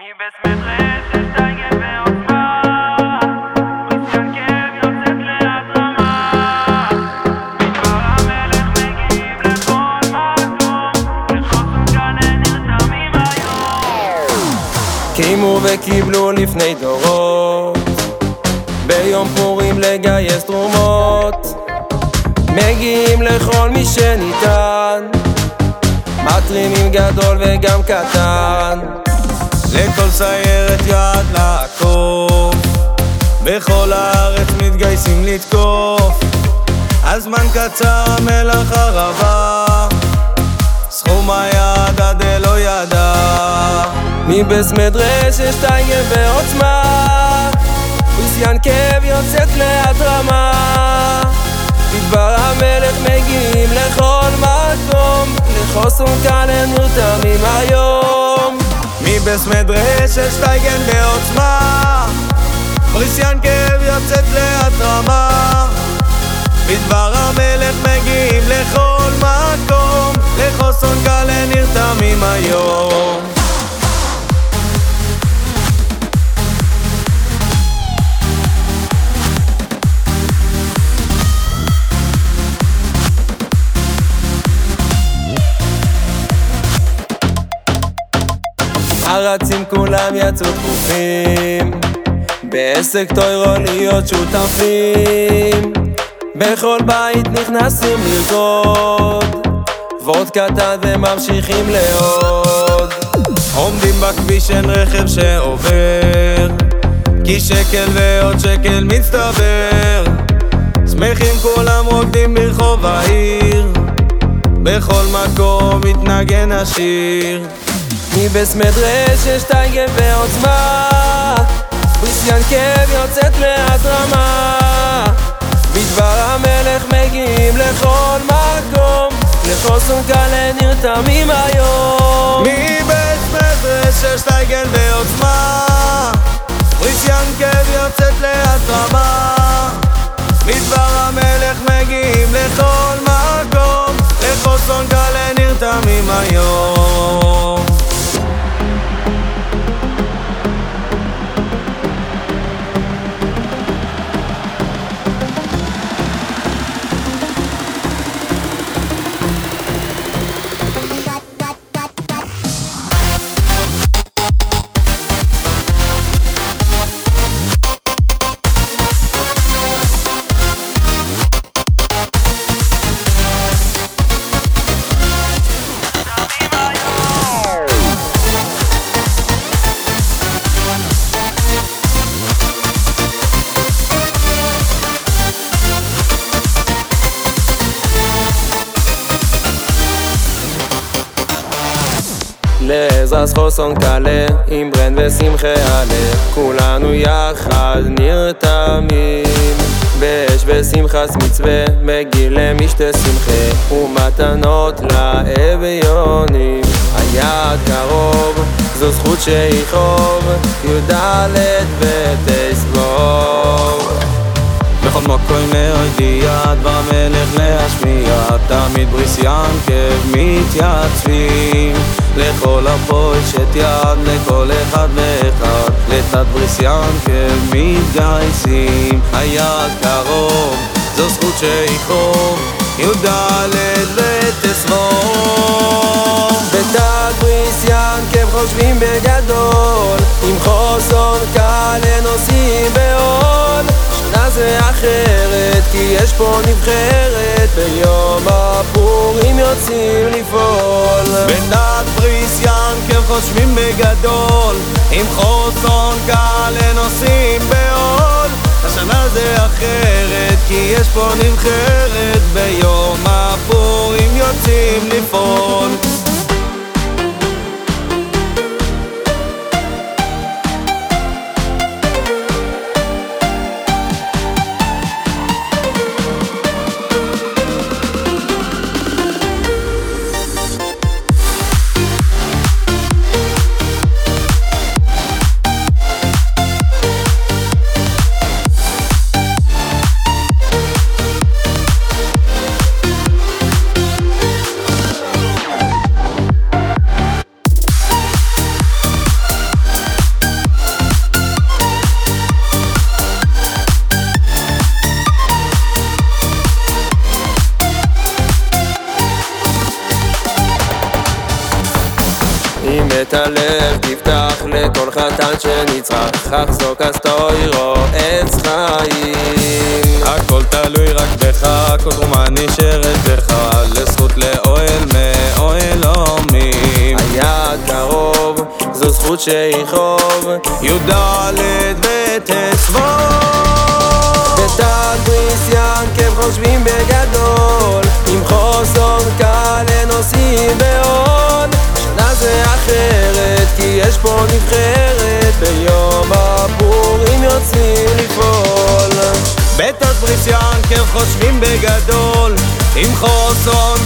היום קיימו וקיבלו לפני דורות ביום פורים לגייס תרומות מגיעים לכל מי שניתן מתרימים גדול וגם קטן לכל סיירת יעד לעקוף. בכל הארץ מתגייסים לתקוף. הזמן קצר המלאכה רבה סכום היעד עד אלו ידע. מבס מדרש יש טייגר ועוצמה. כאב יוצאת להתרמה מדבר המלך מגיעים לכל מקום. לחוסון כאן הם נרתמים היום מבס מדרש אשטייגן בעוצמה. פריסיאן כאב יוצאת להתרמה. מדבר המלך מגיעים לכל מקום. לחוסון קל נרתמים היום הרצים כולם יצאו דחופים. בעסק טוירו להיות שותפים. בכל בית נכנסים לרקוד. וודקה קטן וממשיכים לעוד עומדים בכביש אין רכב שעובר. כי שקל ועוד שקל מצטבר. שמחים כולם רוקדים ברחוב העיר. בכל מקום מתנגן השיר מבס מדרש יש טייגר ועוצמה. פריסיאן כאב יוצאת להתרמה מדבר המלך מגיעים לכל מקום. לחוסון קל נרתמים היום. מבית מדרש יש טייגן בעוצמה פריסיאן כאב יוצאת להתרמה מדבר המלך מגיעים לכל מקום. לחוסון קל נרתמים היום לעזרס חוסון קלה, עם ברן ושמחה עלה, כולנו יחד נרתמים. באש ושמחס מצווה, מגיל למשתה שמחה, ומתנות לאביונים. היעד קרוב, זו זכות שהיא חוב, י"ד ותסבוב. תמיד בריס ינקב מתייצבים. לכל הפושט יד לכל אחד ואחד. לתת בריס ינקב מתגייסים. היד קרוב זו זכות שיכרוב י"ד ותסבוב בתת בריס ינקב חושבים בגדול. עם חוסון קל נוסעים בעול שנה זה אחרת כי יש פה נבחרת ביום הפורים יוצאים לפעול. בתת בריס ינקב חושבים בגדול. עם חוסון קל נוסעים בעול. השנה זה אחרת כי יש פה נבחרת ביום הפורים יוצאים לפעול הלב תפתח לכל חתן שנצרך, אך זו כסתוירו עץ חיים. הכל תלוי רק בך, כל תרומה נשארת בך, לזכות לאוהל מאוהל הומים. היעד קרוב, זו זכות שהיא חוב, י"ד בתצוות בתת בריס ינקב חושבים בגדול, עם חוסון קל יוצאים לפעול. בתת בריס ינקב חושבים בגדול עם חוסון